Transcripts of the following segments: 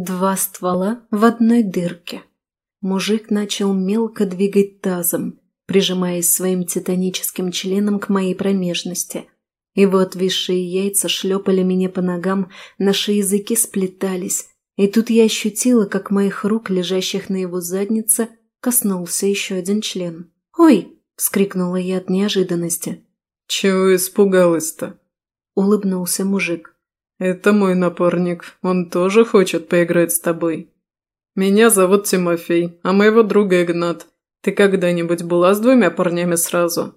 Два ствола в одной дырке. Мужик начал мелко двигать тазом, прижимаясь своим титаническим членом к моей промежности. Его отвисшие яйца шлепали меня по ногам, наши языки сплетались, и тут я ощутила, как моих рук, лежащих на его заднице, коснулся еще один член. «Ой!» – вскрикнула я от неожиданности. «Чего испугалась-то?» – улыбнулся мужик. «Это мой напарник. Он тоже хочет поиграть с тобой. Меня зовут Тимофей, а моего друга Игнат. Ты когда-нибудь была с двумя парнями сразу?»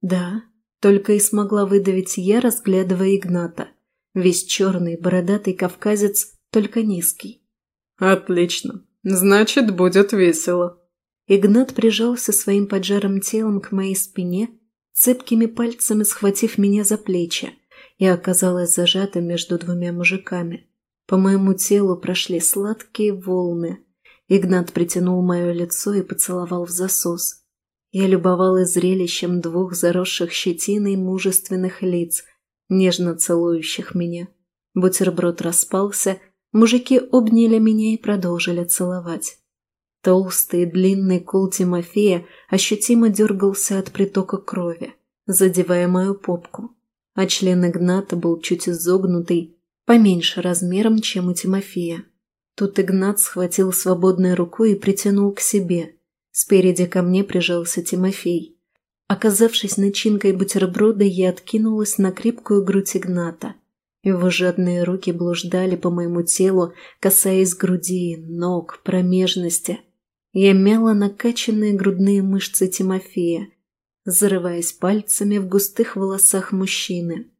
«Да», только и смогла выдавить я, разглядывая Игната. Весь черный, бородатый кавказец, только низкий. «Отлично. Значит, будет весело». Игнат прижался своим поджарым телом к моей спине, цепкими пальцами схватив меня за плечи, и оказалась зажата между двумя мужиками. По моему телу прошли сладкие волны. Игнат притянул мое лицо и поцеловал в засос. Я любовалась зрелищем двух заросших щетиной мужественных лиц, нежно целующих меня. Бутерброд распался, мужики обняли меня и продолжили целовать. Толстый длинный кул Тимофея ощутимо дергался от притока крови, задевая мою попку, а член Игната был чуть изогнутый, поменьше размером, чем у Тимофея. Тут Игнат схватил свободной рукой и притянул к себе. Спереди ко мне прижался Тимофей. Оказавшись начинкой бутерброда, я откинулась на крепкую грудь Игната. Его жадные руки блуждали по моему телу, касаясь груди, ног, промежности. Я мяла накачанные грудные мышцы Тимофея, зарываясь пальцами в густых волосах мужчины.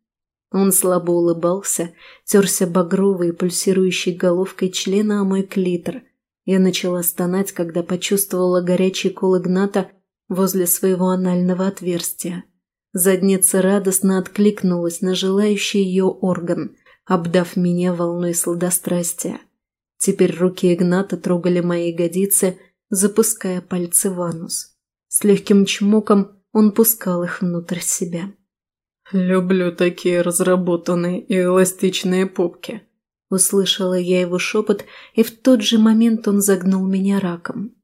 Он слабо улыбался, терся багровой пульсирующей головкой члена о мой клитор. Я начала стонать, когда почувствовала горячий кол Игната возле своего анального отверстия. Задница радостно откликнулась на желающий ее орган, обдав меня волной сладострастия. Теперь руки Игната трогали мои ягодицы, запуская пальцы в анус. С легким чмоком он пускал их внутрь себя. «Люблю такие разработанные и эластичные попки», – услышала я его шепот, и в тот же момент он загнул меня раком.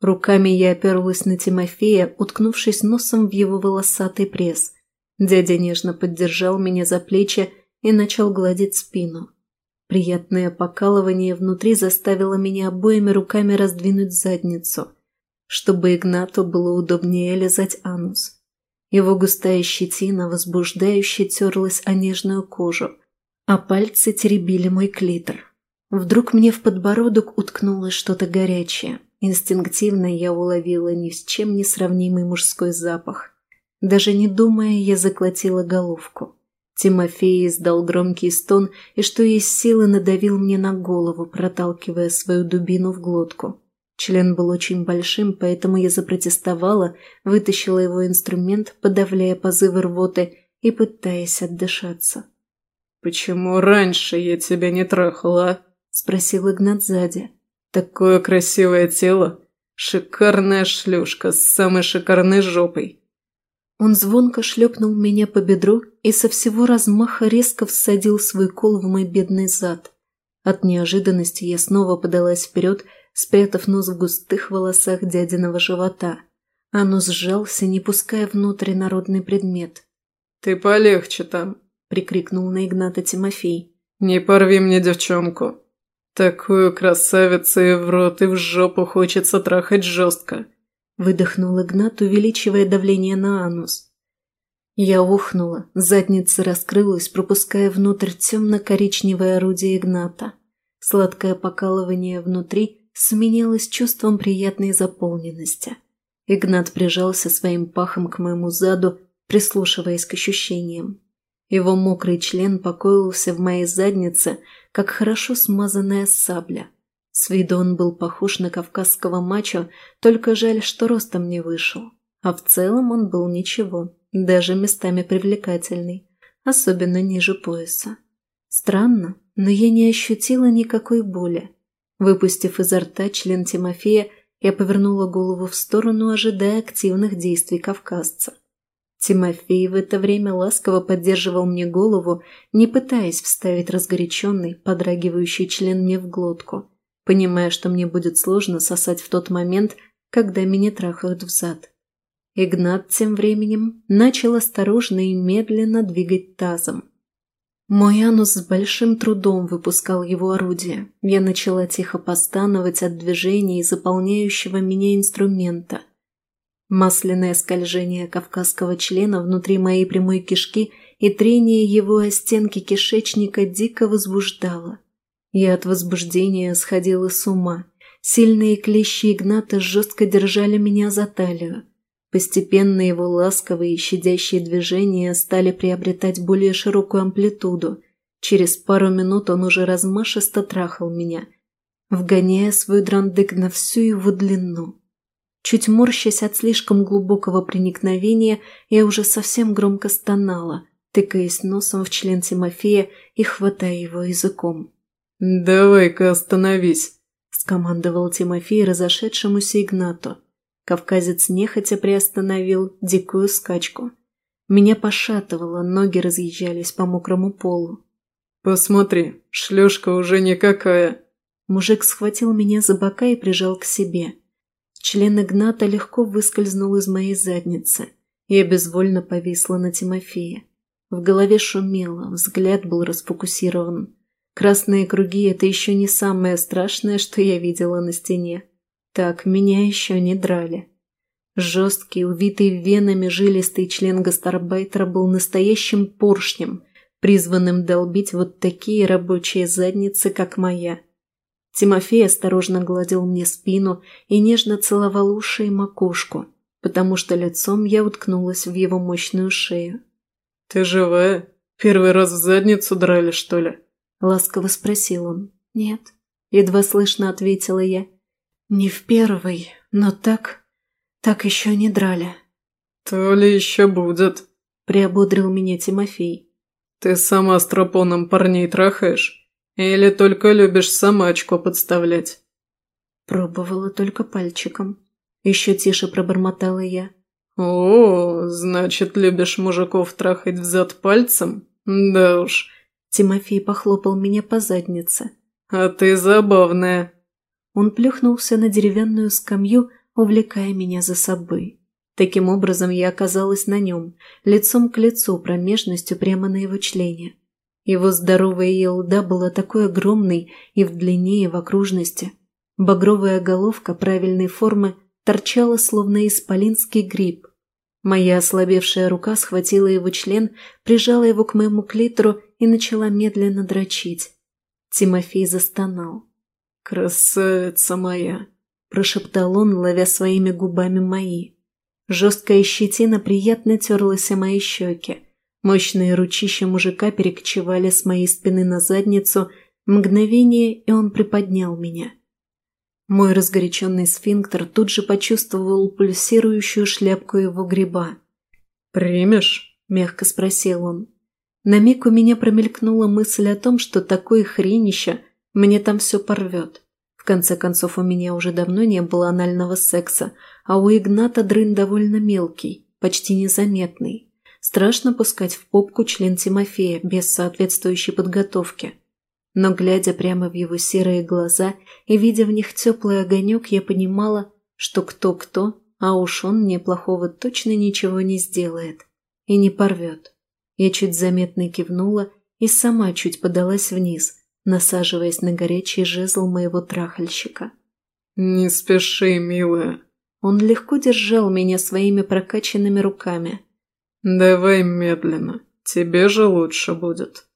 Руками я оперлась на Тимофея, уткнувшись носом в его волосатый пресс. Дядя нежно поддержал меня за плечи и начал гладить спину. Приятное покалывание внутри заставило меня обоими руками раздвинуть задницу, чтобы Игнату было удобнее лизать анус. Его густая щетина возбуждающе терлась о нежную кожу, а пальцы теребили мой клитор. Вдруг мне в подбородок уткнулось что-то горячее. Инстинктивно я уловила ни с чем не сравнимый мужской запах. Даже не думая, я заклотила головку. Тимофей издал громкий стон и, что есть силы, надавил мне на голову, проталкивая свою дубину в глотку. Член был очень большим, поэтому я запротестовала, вытащила его инструмент, подавляя позывы рвоты и пытаясь отдышаться. «Почему раньше я тебя не трахала?» а?» – спросил Игнат сзади. «Такое красивое тело! Шикарная шлюшка с самой шикарной жопой!» Он звонко шлепнул меня по бедру и со всего размаха резко всадил свой кол в мой бедный зад. От неожиданности я снова подалась вперед – спрятав нос в густых волосах дядиного живота. Нос сжался, не пуская внутрь народный предмет. «Ты полегче там!» – прикрикнул на Игната Тимофей. «Не порви мне девчонку! Такую красавицу и в рот, и в жопу хочется трахать жестко!» Выдохнул Игнат, увеличивая давление на анус. Я ухнула, задница раскрылась, пропуская внутрь темно-коричневое орудие Игната. Сладкое покалывание внутри сменилось чувством приятной заполненности. Игнат прижался своим пахом к моему заду, прислушиваясь к ощущениям. Его мокрый член покоился в моей заднице, как хорошо смазанная сабля. С виду он был похож на кавказского мачо, только жаль, что ростом не вышел. А в целом он был ничего, даже местами привлекательный, особенно ниже пояса. Странно, но я не ощутила никакой боли. Выпустив изо рта член Тимофея, я повернула голову в сторону, ожидая активных действий кавказца. Тимофей в это время ласково поддерживал мне голову, не пытаясь вставить разгоряченный, подрагивающий член мне в глотку. понимая, что мне будет сложно сосать в тот момент, когда меня трахают в зад. Игнат тем временем начал осторожно и медленно двигать тазом. Мой анус с большим трудом выпускал его орудие. Я начала тихо постановать от движений заполняющего меня инструмента. Масляное скольжение кавказского члена внутри моей прямой кишки и трение его о стенки кишечника дико возбуждало. Я от возбуждения сходила с ума. Сильные клещи Игната жестко держали меня за талию. Постепенно его ласковые и щадящие движения стали приобретать более широкую амплитуду. Через пару минут он уже размашисто трахал меня, вгоняя свой драндык на всю его длину. Чуть морщась от слишком глубокого проникновения, я уже совсем громко стонала, тыкаясь носом в член Тимофея и хватая его языком. «Давай-ка остановись», – скомандовал Тимофей разошедшемуся Игнату. Кавказец нехотя приостановил дикую скачку. Меня пошатывало, ноги разъезжались по мокрому полу. «Посмотри, шлюшка уже никакая!» Мужик схватил меня за бока и прижал к себе. Член Игната легко выскользнул из моей задницы. Я безвольно повисла на Тимофея. В голове шумело, взгляд был расфокусирован. Красные круги – это еще не самое страшное, что я видела на стене. Так, меня еще не драли. Жесткий, увитый венами жилистый член гастарбайтера был настоящим поршнем, призванным долбить вот такие рабочие задницы, как моя. Тимофей осторожно гладил мне спину и нежно целовал уши и макушку, потому что лицом я уткнулась в его мощную шею. «Ты живая? Первый раз в задницу драли, что ли?» – ласково спросил он. «Нет», – едва слышно ответила я. «Не в первый, но так... так еще не драли». «То ли еще будет», – приободрил меня Тимофей. «Ты сама с тропоном парней трахаешь? Или только любишь самачку подставлять?» Пробовала только пальчиком. Еще тише пробормотала я. «О, значит, любишь мужиков трахать взад пальцем? Да уж». Тимофей похлопал меня по заднице. «А ты забавная». Он плюхнулся на деревянную скамью, увлекая меня за собой. Таким образом, я оказалась на нем, лицом к лицу, промежностью прямо на его члене. Его здоровая елда была такой огромной и в длине, и в окружности. Багровая головка правильной формы торчала, словно исполинский гриб. Моя ослабевшая рука схватила его член, прижала его к моему клитору и начала медленно дрочить. Тимофей застонал. «Красавица моя!» – прошептал он, ловя своими губами мои. Жесткая щетина приятно терлась о мои щеки. Мощные ручища мужика перекочевали с моей спины на задницу. Мгновение, и он приподнял меня. Мой разгоряченный сфинктер тут же почувствовал пульсирующую шляпку его гриба. «Примешь?» – мягко спросил он. На миг у меня промелькнула мысль о том, что такое хренище мне там все порвет. В конце концов, у меня уже давно не было анального секса, а у Игната дрын довольно мелкий, почти незаметный. Страшно пускать в попку член Тимофея без соответствующей подготовки. Но, глядя прямо в его серые глаза и видя в них теплый огонек, я понимала, что кто-кто, а уж он мне плохого точно ничего не сделает и не порвет. Я чуть заметно кивнула и сама чуть подалась вниз, насаживаясь на горячий жезл моего трахальщика. «Не спеши, милая». Он легко держал меня своими прокачанными руками. «Давай медленно, тебе же лучше будет».